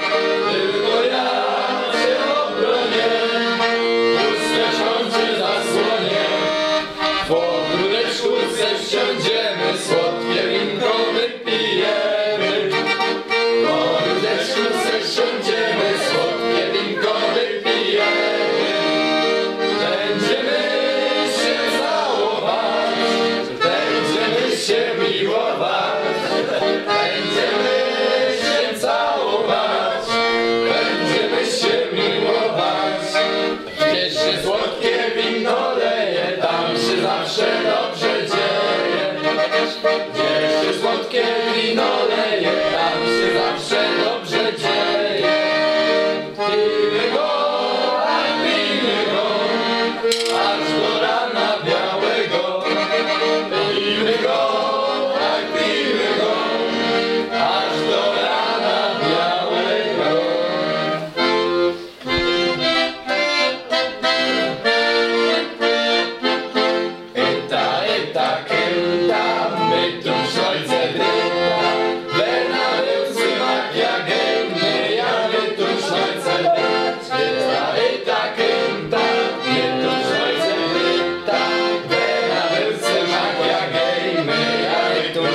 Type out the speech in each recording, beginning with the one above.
Thank you.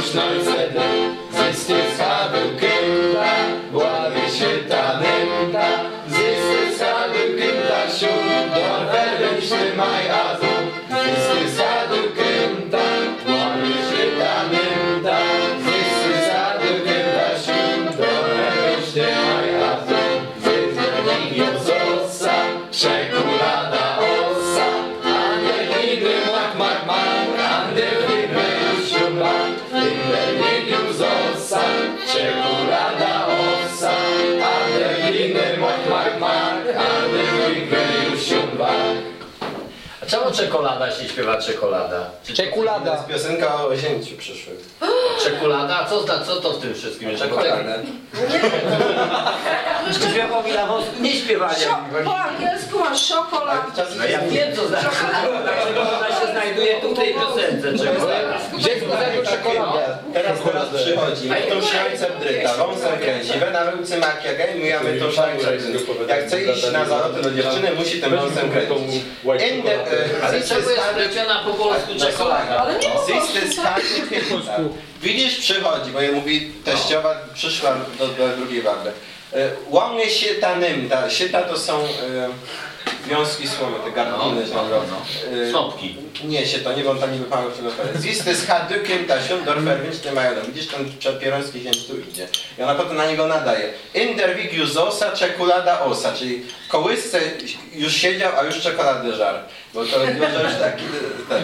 duszną zebę, zyskie schaby gęta, ławy się talenta, zyskie schaby gęta, siód, dorwę, wyśny maj azu, zyskie Inde jozosa, czekolada osa. Ande hidry mak mak mak, ande hidry siuba. A czemu czekolada się śpiewa czekolada? Czy To Czekolada. jest piosenka o zięciu przyszłych. Czekolada? A co, co to w tym wszystkim jest? Tego- Czekoladę. Śpiewał Milawowski nie śpiewania. Po angielsku masz szokolad. No ja wiem co znaczy. Znajduje tu w tej piosence czekolada? Gdzie znajdą czekoladę? Teraz teraz przychodzi, my tą szajcem dryta, wąsem kręci, we na wyłcy makia gej, my tą szajcem Jak chce iść na zaloty do dziewczyny, musi tym wąsem kręcić. E, Ale is jest wpleciona po polsku czekolada? Ale nie po hit. Widzisz, przychodzi, bo ja mówi teściowa, przyszła do, do drugiej wardy. E, Łamie się ta nymta. Sieta to są e, wiązki słomy, te gardiny. No, no, no, no. E, Snopki. Nie, się to nie, on tam nie wypał w telefonie. Zisty z hadykiem tasią, dorfer, więc nie mają. Widzisz, ten przepierąski zięć tu idzie. I ona potem na niego nadaje. Interwig zosa, czekolada osa, czyli w kołysce już siedział, a już czekoladę żar. Bo to już taki ten.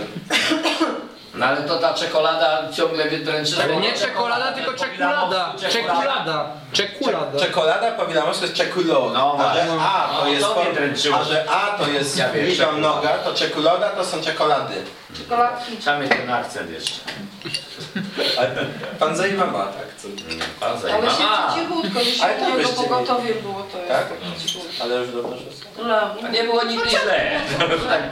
No ale to ta czekolada ciągle wydręczy. Ale nie czekolada, tylko czekolada. Czekolada. Czekolada. Czekolada po wilamowsku jest czekulo. No a że. A to No, jest to dręczyło. a że A to jest Ja wiem, mnoga, to czekuloda to są czekolady. Czekoladki. Trzeba mieć ten akcent jeszcze. Pan Zajma ma akcent. Pan Ale zajma. się cichutko, że się Ale to u niego pogotowie było, to jest Tak? cichutko. Ale już dobrze wszystko. No. Nie było nigdy źle. Tak